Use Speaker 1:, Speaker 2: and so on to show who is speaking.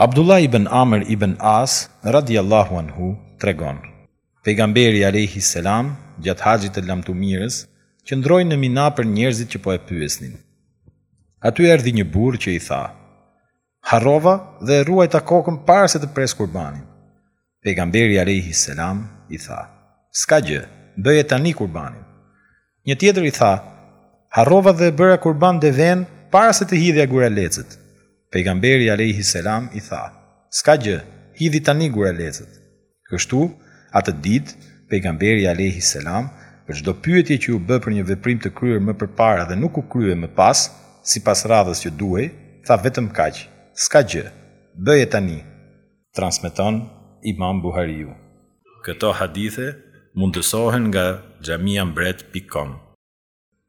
Speaker 1: Abdullah ibn Amr ibn As, radijallahu anhu, tregon, Pejgamberi, alejhi selam, gjatë haxhit të lamtumirës, qëndroi në Mina për njerëzit që po e pyesnin. Aty erdhi një burrë që i tha, Harrova dhe e rruajta kokën para se të prisja kurbanin. Pejgamberi alejhi selam i tha: "S'ka gjë, bëje tani kurbanin." Një tjetër i tha: "Harrova dhe e bëra kurban devenë para se të hidhja guralecët." Pejgamberi alejhi selam i tha: "S'ka gjë, hidhi tani guralecët." Kështu, atë ditë, Pejgamberi alejhi selam, për çdo pyetje që iu bë për një veprim të kryer më përpara dhe nuk u krye më pas, sipas radhës që duhej, tha vetëm kaq, "S'ka gjë, bëje tani." transmeton Imam Buhariu. Këto hadithe mundësohen nga Xhamia Mbret pik kom.